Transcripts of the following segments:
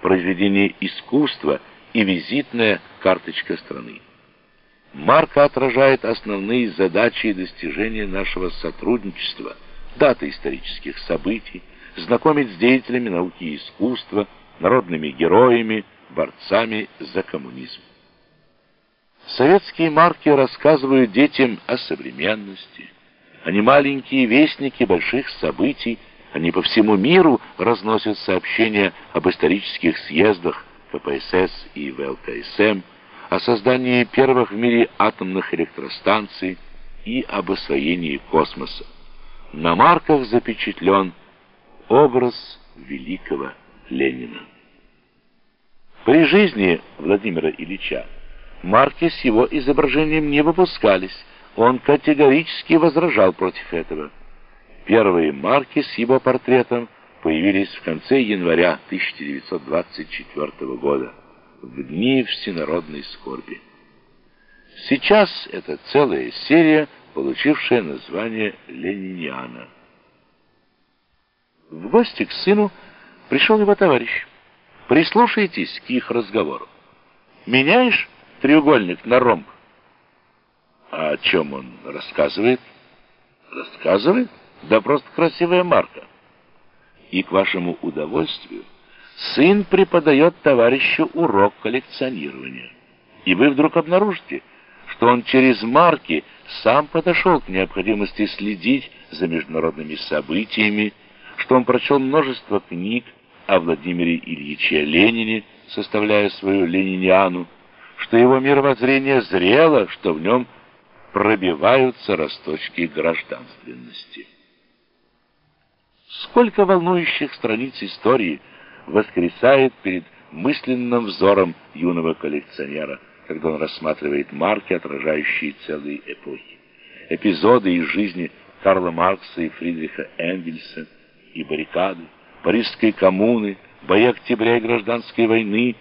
произведение искусства и визитная карточка страны. Марка отражает основные задачи и достижения нашего сотрудничества, даты исторических событий, знакомит с деятелями науки и искусства, народными героями, борцами за коммунизм. Советские марки рассказывают детям о современности. Они маленькие вестники больших событий, они по всему миру разносят сообщения об исторических съездах КПСС и ВЛКСМ, о создании первых в мире атомных электростанций и об освоении космоса. На марках запечатлен образ великого Ленина. При жизни Владимира Ильича марки с его изображением не выпускались, он категорически возражал против этого. Первые марки с его портретом появились в конце января 1924 года, в дни всенародной скорби. Сейчас это целая серия, получившая название «Лениниана». В гости к сыну пришел его товарищ. Прислушайтесь к их разговору. «Меняешь треугольник на ромб?» А о чем он рассказывает? Рассказывает? Да просто красивая марка. И к вашему удовольствию сын преподает товарищу урок коллекционирования. И вы вдруг обнаружите, что он через марки сам подошел к необходимости следить за международными событиями, что он прочел множество книг о Владимире Ильиче Ленине, составляя свою лениниану, что его мировоззрение зрело, что в нем пробиваются росточки гражданственности. Сколько волнующих страниц истории воскресает перед мысленным взором юного коллекционера, когда он рассматривает марки, отражающие целые эпохи. Эпизоды из жизни Карла Маркса и Фридриха Энгельса, и баррикады, Парижской коммуны, бои октября и гражданской войны,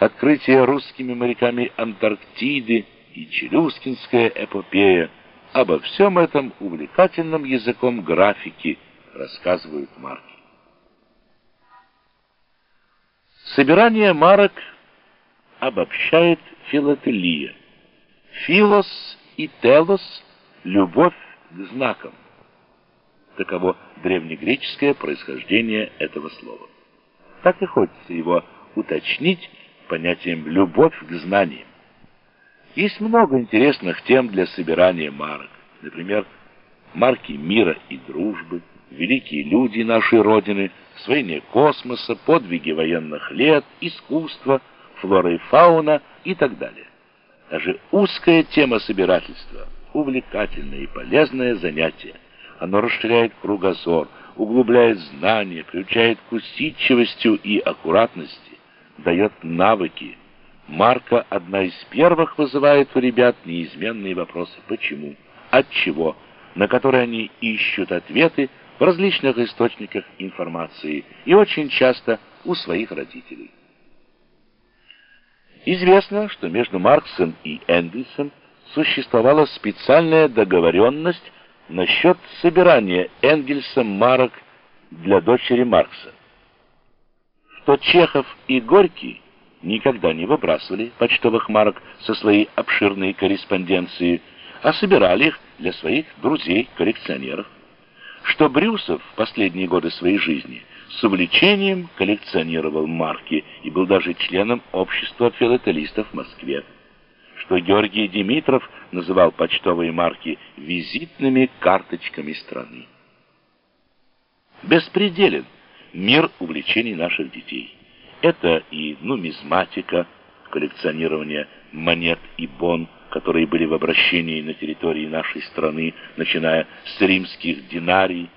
открытие русскими моряками Антарктиды и Челюскинская эпопея. Обо всем этом увлекательным языком графики рассказывают марки. Собирание марок обобщает филателия. Филос и телос — любовь к знакам. Таково древнегреческое происхождение этого слова. Так и хочется его уточнить понятием «любовь к знаниям». Есть много интересных тем для собирания марок. Например, марки мира и дружбы, великие люди нашей Родины, освоение космоса, подвиги военных лет, искусство, флора и фауна и так далее. Даже узкая тема собирательства – увлекательное и полезное занятие. Оно расширяет кругозор, углубляет знания, приучает к усидчивостью и аккуратности, дает навыки. Марка одна из первых вызывает у ребят неизменные вопросы «почему?», «от чего?», на которые они ищут ответы в различных источниках информации и очень часто у своих родителей. Известно, что между Марксом и Энгельсом существовала специальная договоренность насчет собирания Энгельсом марок для дочери Маркса. Что Чехов и Горький никогда не выбрасывали почтовых марок со своей обширной корреспонденцией, а собирали их для своих друзей-коллекционеров что Брюсов в последние годы своей жизни с увлечением коллекционировал марки и был даже членом общества филателистов в Москве, что Георгий Димитров называл почтовые марки визитными карточками страны. Беспределен мир увлечений наших детей. Это и нумизматика, коллекционирование монет и бон, которые были в обращении на территории нашей страны, начиная с римских динарий,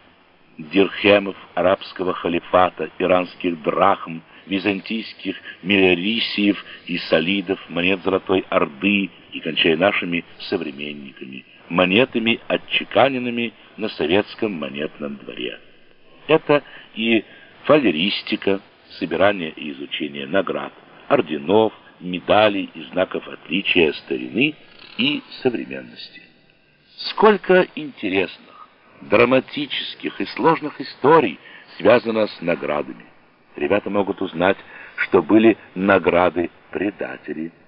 дирхемов арабского халифата, иранских драхм, византийских миллерисиев и солидов, монет Золотой Орды и кончая нашими современниками, монетами, отчеканенными на советском монетном дворе. Это и фалеристика, собирание и изучение наград, орденов, медалей и знаков отличия старины и современности. Сколько интересных, драматических и сложных историй связано с наградами. Ребята могут узнать, что были награды предателей.